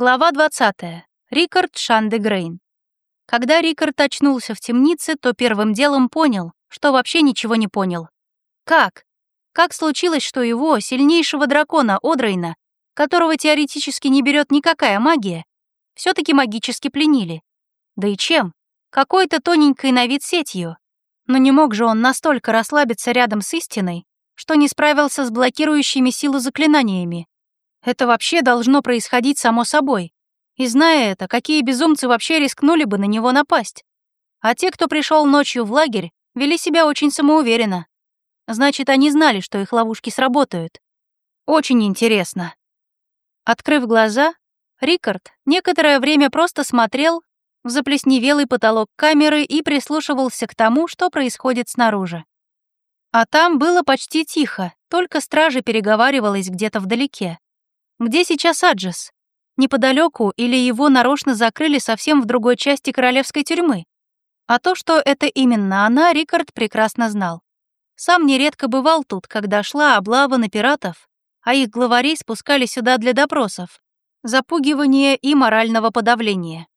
Глава 20. Рикард Шандегрейн. Когда Рикард очнулся в темнице, то первым делом понял, что вообще ничего не понял. Как? Как случилось, что его, сильнейшего дракона Одрейна, которого теоретически не берет никакая магия, все таки магически пленили? Да и чем? Какой-то тоненькой на вид сетью. Но не мог же он настолько расслабиться рядом с истиной, что не справился с блокирующими силу заклинаниями. Это вообще должно происходить само собой. И зная это, какие безумцы вообще рискнули бы на него напасть? А те, кто пришел ночью в лагерь, вели себя очень самоуверенно. Значит, они знали, что их ловушки сработают. Очень интересно. Открыв глаза, Рикард некоторое время просто смотрел в заплесневелый потолок камеры и прислушивался к тому, что происходит снаружи. А там было почти тихо, только стража переговаривалась где-то вдалеке. Где сейчас Аджес? Неподалеку или его нарочно закрыли совсем в другой части королевской тюрьмы? А то, что это именно она, Рикард прекрасно знал. Сам нередко бывал тут, когда шла облава на пиратов, а их главарей спускали сюда для допросов, запугивания и морального подавления.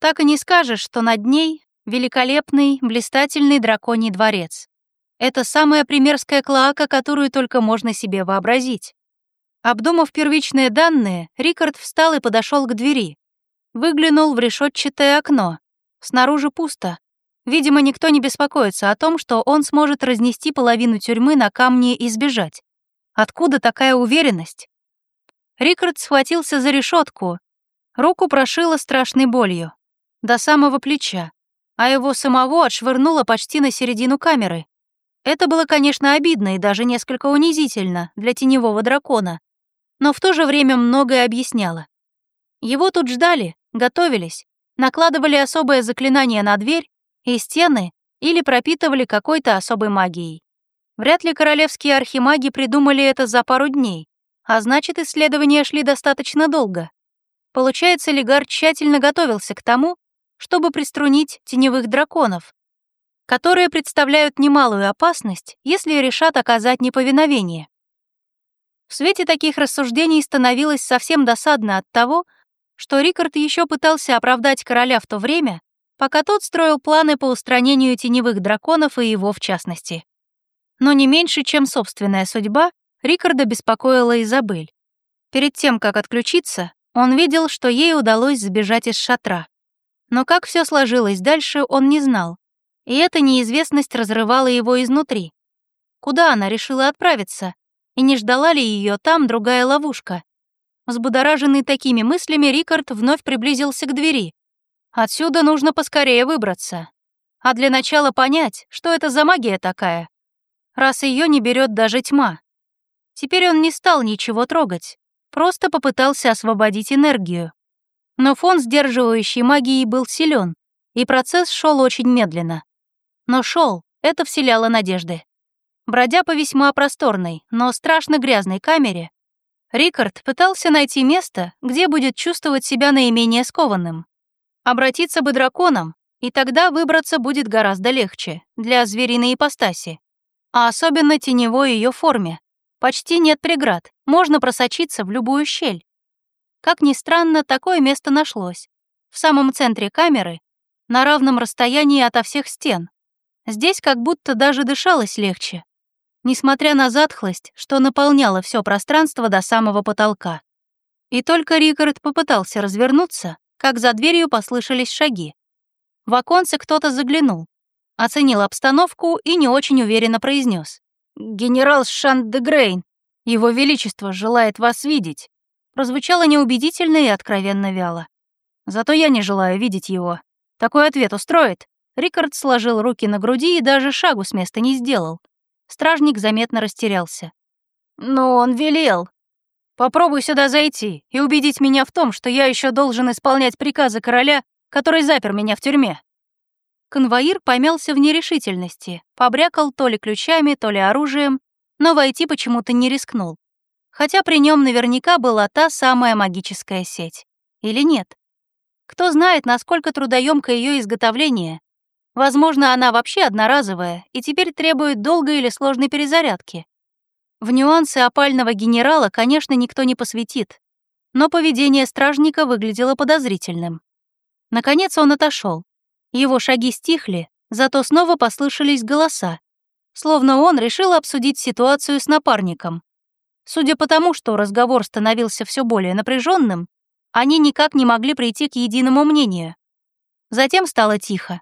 Так и не скажешь, что над ней великолепный, блистательный драконий дворец. Это самая примерская клоака, которую только можно себе вообразить. Обдумав первичные данные, Рикард встал и подошел к двери. Выглянул в решетчатое окно. Снаружи пусто. Видимо, никто не беспокоится о том, что он сможет разнести половину тюрьмы на камни и сбежать. Откуда такая уверенность? Рикард схватился за решетку. Руку прошило страшной болью. До самого плеча. А его самого отшвырнуло почти на середину камеры. Это было, конечно, обидно и даже несколько унизительно для теневого дракона но в то же время многое объясняло. Его тут ждали, готовились, накладывали особое заклинание на дверь и стены или пропитывали какой-то особой магией. Вряд ли королевские архимаги придумали это за пару дней, а значит, исследования шли достаточно долго. Получается, Легар тщательно готовился к тому, чтобы приструнить теневых драконов, которые представляют немалую опасность, если решат оказать неповиновение. В свете таких рассуждений становилось совсем досадно от того, что Рикард еще пытался оправдать короля в то время, пока тот строил планы по устранению теневых драконов и его в частности. Но не меньше, чем собственная судьба, Рикарда беспокоила Изабель. Перед тем, как отключиться, он видел, что ей удалось сбежать из шатра. Но как все сложилось дальше, он не знал, и эта неизвестность разрывала его изнутри. Куда она решила отправиться? И не ждала ли ее там другая ловушка. Взбудораженный такими мыслями, Рикард вновь приблизился к двери. Отсюда нужно поскорее выбраться. А для начала понять, что это за магия такая, раз ее не берет даже тьма. Теперь он не стал ничего трогать, просто попытался освободить энергию. Но фон сдерживающей магии был силен, и процесс шел очень медленно. Но шел, это вселяло надежды. Бродя по весьма просторной, но страшно грязной камере, Рикард пытался найти место, где будет чувствовать себя наименее скованным. Обратиться бы драконом, и тогда выбраться будет гораздо легче для звериной ипостаси, а особенно теневой ее форме. Почти нет преград, можно просочиться в любую щель. Как ни странно, такое место нашлось. В самом центре камеры, на равном расстоянии ото всех стен. Здесь как будто даже дышалось легче несмотря на затхлость, что наполняло все пространство до самого потолка. И только Рикард попытался развернуться, как за дверью послышались шаги. В оконце кто-то заглянул, оценил обстановку и не очень уверенно произнес: «Генерал Шандегрейн, его Величество желает вас видеть». Прозвучало неубедительно и откровенно вяло. «Зато я не желаю видеть его. Такой ответ устроит?» Рикард сложил руки на груди и даже шагу с места не сделал, Стражник заметно растерялся. «Но он велел. Попробуй сюда зайти и убедить меня в том, что я еще должен исполнять приказы короля, который запер меня в тюрьме». Конвоир помялся в нерешительности, побрякал то ли ключами, то ли оружием, но войти почему-то не рискнул. Хотя при нем наверняка была та самая магическая сеть. Или нет? Кто знает, насколько трудоемко ее изготовление, Возможно, она вообще одноразовая и теперь требует долгой или сложной перезарядки. В нюансы опального генерала, конечно, никто не посвятит. но поведение стражника выглядело подозрительным. Наконец он отошел. Его шаги стихли, зато снова послышались голоса, словно он решил обсудить ситуацию с напарником. Судя по тому, что разговор становился все более напряженным, они никак не могли прийти к единому мнению. Затем стало тихо.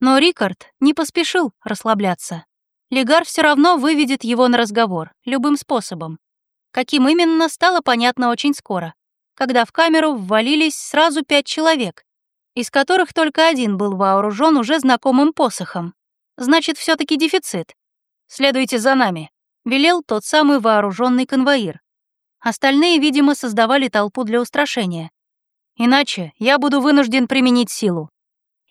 Но Рикард не поспешил расслабляться. Легар все равно выведет его на разговор, любым способом. Каким именно, стало понятно очень скоро, когда в камеру ввалились сразу пять человек, из которых только один был вооружен уже знакомым посохом. Значит, все таки дефицит. «Следуйте за нами», — велел тот самый вооруженный конвоир. Остальные, видимо, создавали толпу для устрашения. Иначе я буду вынужден применить силу.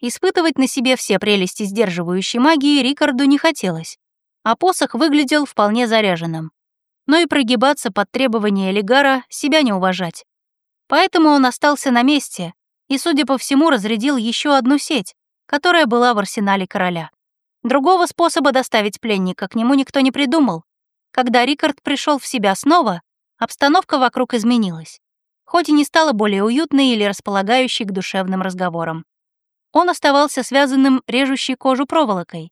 Испытывать на себе все прелести сдерживающей магии Рикарду не хотелось, а посох выглядел вполне заряженным. Но и прогибаться под требования Элигара себя не уважать. Поэтому он остался на месте и, судя по всему, разрядил еще одну сеть, которая была в арсенале короля. Другого способа доставить пленника к нему никто не придумал. Когда Рикард пришел в себя снова, обстановка вокруг изменилась, хоть и не стала более уютной или располагающей к душевным разговорам он оставался связанным режущей кожу проволокой,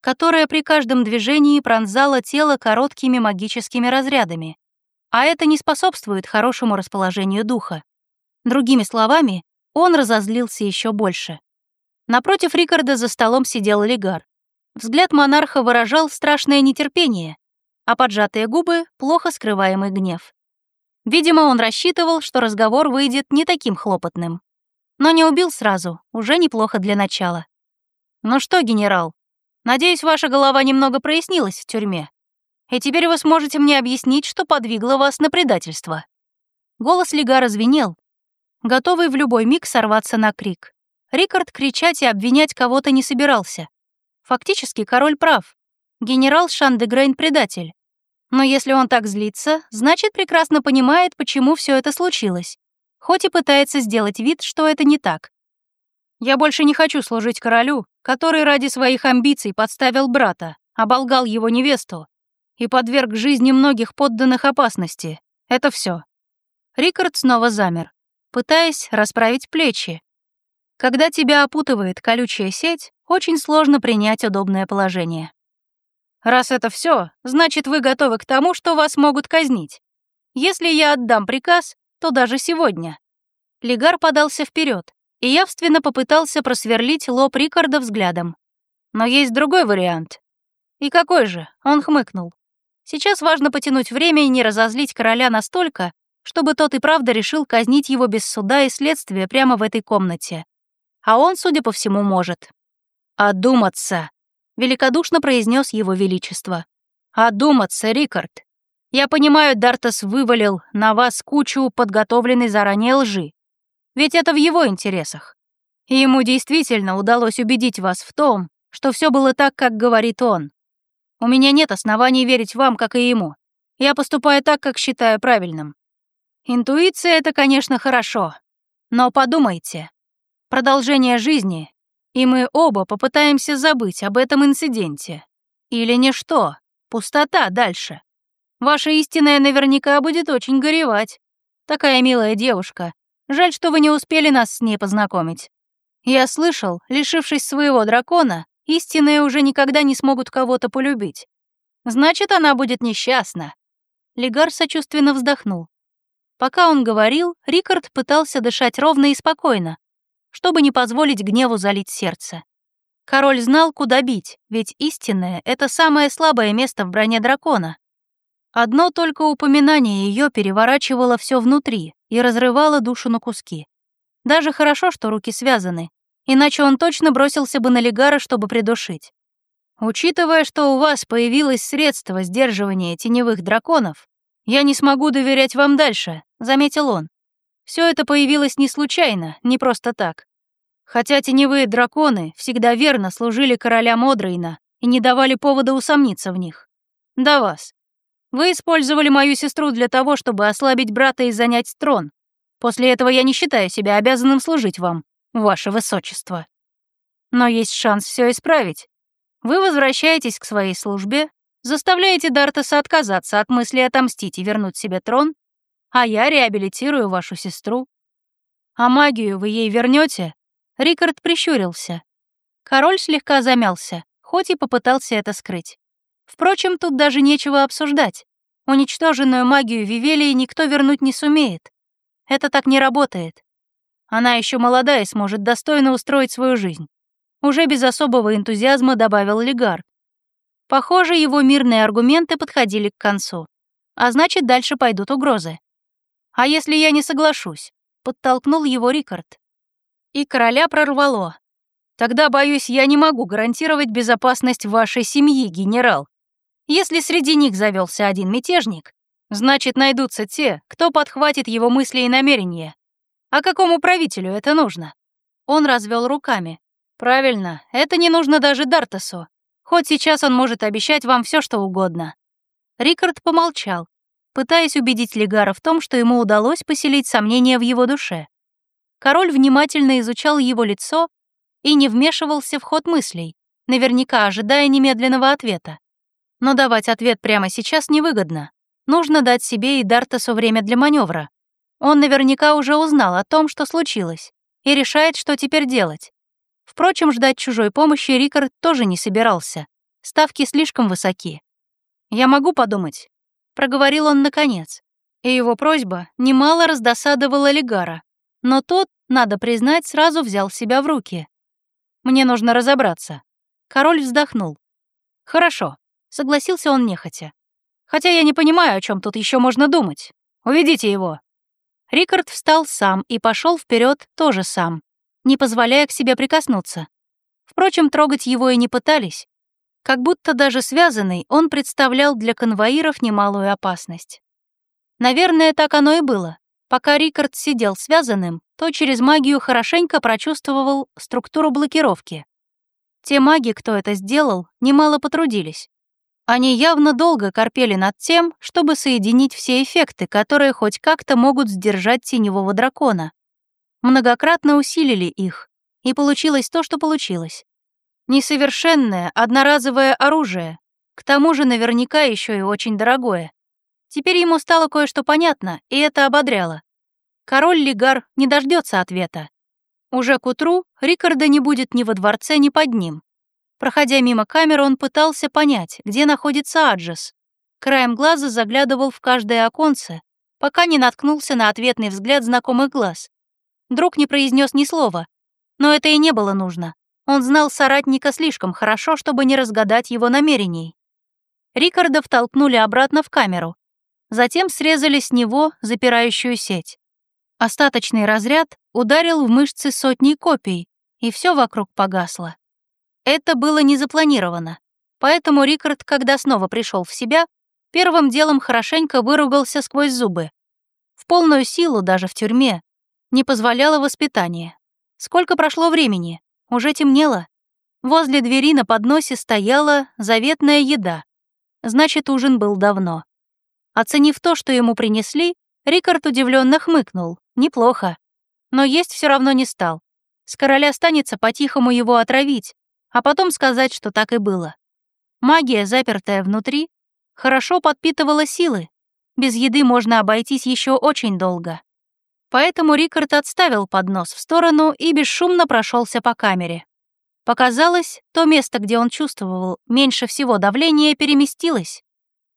которая при каждом движении пронзала тело короткими магическими разрядами, а это не способствует хорошему расположению духа. Другими словами, он разозлился еще больше. Напротив Рикарда за столом сидел Легар. Взгляд монарха выражал страшное нетерпение, а поджатые губы — плохо скрываемый гнев. Видимо, он рассчитывал, что разговор выйдет не таким хлопотным. Но не убил сразу, уже неплохо для начала. Ну что, генерал, надеюсь, ваша голова немного прояснилась в тюрьме. И теперь вы сможете мне объяснить, что подвигло вас на предательство. Голос Лигара звенел, готовый в любой миг сорваться на крик. Рикард кричать и обвинять кого-то не собирался. Фактически король прав. Генерал Шандегрейн предатель. Но если он так злится, значит, прекрасно понимает, почему все это случилось хоть и пытается сделать вид, что это не так. Я больше не хочу служить королю, который ради своих амбиций подставил брата, оболгал его невесту и подверг жизни многих подданных опасности. Это все. Рикард снова замер, пытаясь расправить плечи. Когда тебя опутывает колючая сеть, очень сложно принять удобное положение. Раз это все, значит, вы готовы к тому, что вас могут казнить. Если я отдам приказ, то даже сегодня. Лигар подался вперед и явственно попытался просверлить лоб Рикарда взглядом. Но есть другой вариант. И какой же? Он хмыкнул. Сейчас важно потянуть время и не разозлить короля настолько, чтобы тот и правда решил казнить его без суда и следствия прямо в этой комнате. А он, судя по всему, может. «Одуматься», — великодушно произнес его величество. «Одуматься, Рикард. Я понимаю, Дартас вывалил на вас кучу подготовленной заранее лжи. Ведь это в его интересах. И ему действительно удалось убедить вас в том, что все было так, как говорит он. У меня нет оснований верить вам, как и ему. Я поступаю так, как считаю правильным. Интуиция — это, конечно, хорошо. Но подумайте. Продолжение жизни, и мы оба попытаемся забыть об этом инциденте. Или ничто, пустота дальше. Ваша истинная наверняка будет очень горевать. Такая милая девушка. Жаль, что вы не успели нас с ней познакомить. Я слышал, лишившись своего дракона, истинные уже никогда не смогут кого-то полюбить. Значит, она будет несчастна. Легар сочувственно вздохнул. Пока он говорил, Рикард пытался дышать ровно и спокойно, чтобы не позволить гневу залить сердце. Король знал, куда бить, ведь истинное — это самое слабое место в броне дракона. Одно только упоминание ее переворачивало все внутри и разрывало душу на куски. Даже хорошо, что руки связаны, иначе он точно бросился бы на Легара, чтобы придушить. Учитывая, что у вас появилось средство сдерживания теневых драконов, я не смогу доверять вам дальше, заметил он. Все это появилось не случайно, не просто так. Хотя теневые драконы всегда верно служили королям Одрейна и не давали повода усомниться в них. До вас. Вы использовали мою сестру для того, чтобы ослабить брата и занять трон. После этого я не считаю себя обязанным служить вам, ваше высочество. Но есть шанс все исправить. Вы возвращаетесь к своей службе, заставляете Дартаса отказаться от мысли отомстить и вернуть себе трон, а я реабилитирую вашу сестру. А магию вы ей вернете? Рикард прищурился. Король слегка замялся, хоть и попытался это скрыть. Впрочем, тут даже нечего обсуждать. Уничтоженную магию Вивелии никто вернуть не сумеет. Это так не работает. Она еще молодая и сможет достойно устроить свою жизнь. Уже без особого энтузиазма добавил Легар. Похоже, его мирные аргументы подходили к концу. А значит, дальше пойдут угрозы. «А если я не соглашусь?» — подтолкнул его Рикард. И короля прорвало. «Тогда, боюсь, я не могу гарантировать безопасность вашей семьи, генерал. Если среди них завелся один мятежник, значит, найдутся те, кто подхватит его мысли и намерения. А какому правителю это нужно?» Он развел руками. «Правильно, это не нужно даже Дартасу. Хоть сейчас он может обещать вам все, что угодно». Рикард помолчал, пытаясь убедить Легара в том, что ему удалось поселить сомнения в его душе. Король внимательно изучал его лицо и не вмешивался в ход мыслей, наверняка ожидая немедленного ответа. Но давать ответ прямо сейчас невыгодно. Нужно дать себе и Дартасу время для маневра. Он наверняка уже узнал о том, что случилось, и решает, что теперь делать. Впрочем, ждать чужой помощи Рикард тоже не собирался. Ставки слишком высоки. «Я могу подумать», — проговорил он наконец. И его просьба немало раздосадовала Легара. Но тот, надо признать, сразу взял себя в руки. «Мне нужно разобраться». Король вздохнул. «Хорошо», — согласился он нехотя. «Хотя я не понимаю, о чем тут еще можно думать. Уведите его». Рикард встал сам и пошел вперед тоже сам, не позволяя к себе прикоснуться. Впрочем, трогать его и не пытались. Как будто даже связанный, он представлял для конвоиров немалую опасность. Наверное, так оно и было. Пока Рикард сидел связанным, то через магию хорошенько прочувствовал структуру блокировки. Те маги, кто это сделал, немало потрудились. Они явно долго корпели над тем, чтобы соединить все эффекты, которые хоть как-то могут сдержать теневого дракона. Многократно усилили их, и получилось то, что получилось. Несовершенное, одноразовое оружие, к тому же наверняка еще и очень дорогое. Теперь ему стало кое-что понятно, и это ободряло. Король Лигар не дождется ответа. Уже к утру Рикарда не будет ни во дворце, ни под ним. Проходя мимо камеры, он пытался понять, где находится Аджес. Краем глаза заглядывал в каждое оконце, пока не наткнулся на ответный взгляд знакомых глаз. Друг не произнес ни слова, но это и не было нужно. Он знал соратника слишком хорошо, чтобы не разгадать его намерений. Рикарда втолкнули обратно в камеру. Затем срезали с него запирающую сеть. Остаточный разряд ударил в мышцы сотни копий, и все вокруг погасло. Это было не запланировано, поэтому Рикард, когда снова пришел в себя, первым делом хорошенько выругался сквозь зубы. В полную силу даже в тюрьме не позволяло воспитание. Сколько прошло времени? Уже темнело. Возле двери на подносе стояла заветная еда. Значит, ужин был давно. Оценив то, что ему принесли, Рикард удивленно хмыкнул. Неплохо. Но есть все равно не стал. С короля останется по-тихому его отравить, а потом сказать, что так и было. Магия, запертая внутри, хорошо подпитывала силы. Без еды можно обойтись еще очень долго. Поэтому Рикард отставил поднос в сторону и бесшумно прошелся по камере. Показалось, то место, где он чувствовал меньше всего давления, переместилось.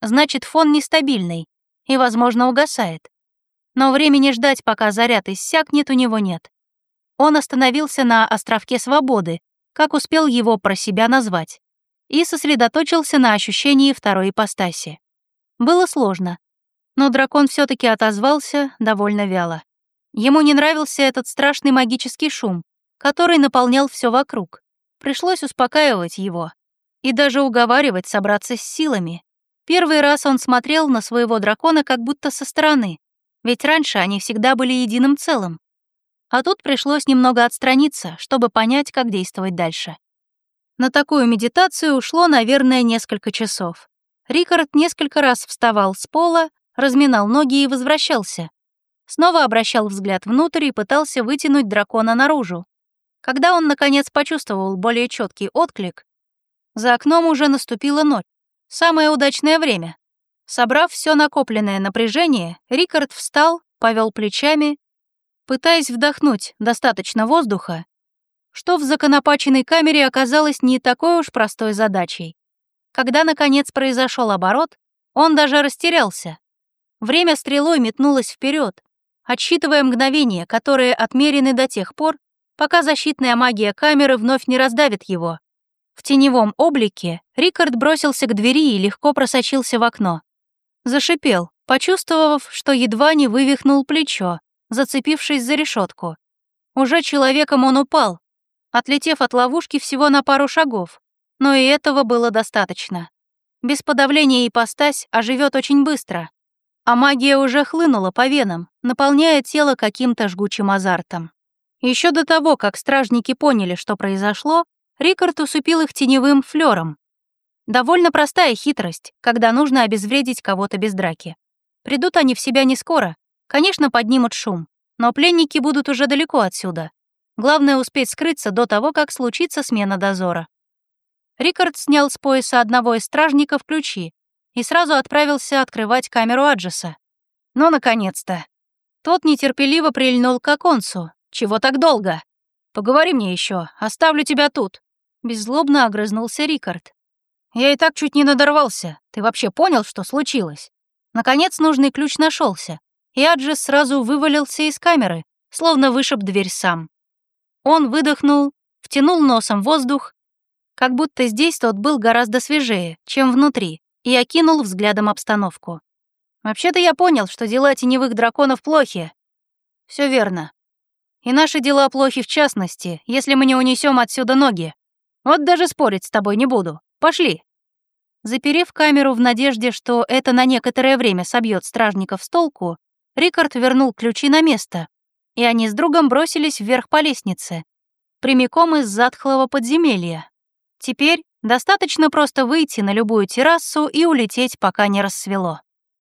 Значит, фон нестабильный и, возможно, угасает. Но времени ждать, пока заряд иссякнет, у него нет. Он остановился на островке свободы, как успел его про себя назвать, и сосредоточился на ощущении второй ипостаси. Было сложно, но дракон все таки отозвался довольно вяло. Ему не нравился этот страшный магический шум, который наполнял все вокруг. Пришлось успокаивать его и даже уговаривать собраться с силами. Первый раз он смотрел на своего дракона как будто со стороны, ведь раньше они всегда были единым целым. А тут пришлось немного отстраниться, чтобы понять, как действовать дальше. На такую медитацию ушло, наверное, несколько часов. Рикард несколько раз вставал с пола, разминал ноги и возвращался. Снова обращал взгляд внутрь и пытался вытянуть дракона наружу. Когда он, наконец, почувствовал более четкий отклик, за окном уже наступила ночь. Самое удачное время. Собрав все накопленное напряжение, Рикард встал, повел плечами, пытаясь вдохнуть достаточно воздуха, что в законопаченной камере оказалось не такой уж простой задачей. Когда, наконец, произошел оборот, он даже растерялся. Время стрелой метнулось вперед, отсчитывая мгновения, которые отмерены до тех пор, пока защитная магия камеры вновь не раздавит его. В теневом облике Рикард бросился к двери и легко просочился в окно. Зашипел, почувствовав, что едва не вывихнул плечо, зацепившись за решетку. Уже человеком он упал, отлетев от ловушки всего на пару шагов, но и этого было достаточно. Без подавления ипостась оживет очень быстро, а магия уже хлынула по венам, наполняя тело каким-то жгучим азартом. Еще до того, как стражники поняли, что произошло, Рикард усыпил их теневым флером, Довольно простая хитрость, когда нужно обезвредить кого-то без драки. Придут они в себя не скоро, конечно, поднимут шум, но пленники будут уже далеко отсюда. Главное успеть скрыться до того, как случится смена дозора. Рикард снял с пояса одного из стражников ключи и сразу отправился открывать камеру Аджеса. Ну, наконец-то. Тот нетерпеливо прильнул к оконцу. «Чего так долго? Поговори мне еще, оставлю тебя тут». Беззлобно огрызнулся Рикард. Я и так чуть не надорвался. Ты вообще понял, что случилось? Наконец нужный ключ нашелся, и Аджис сразу вывалился из камеры, словно вышиб дверь сам. Он выдохнул, втянул носом воздух, как будто здесь тот был гораздо свежее, чем внутри, и окинул взглядом обстановку. Вообще-то я понял, что дела теневых драконов плохи. Все верно. И наши дела плохи в частности, если мы не унесем отсюда ноги. Вот даже спорить с тобой не буду. Пошли. Заперев камеру в надежде, что это на некоторое время собьет стражников с толку, Рикард вернул ключи на место, и они с другом бросились вверх по лестнице, прямиком из затхлого подземелья. Теперь достаточно просто выйти на любую террасу и улететь, пока не рассвело.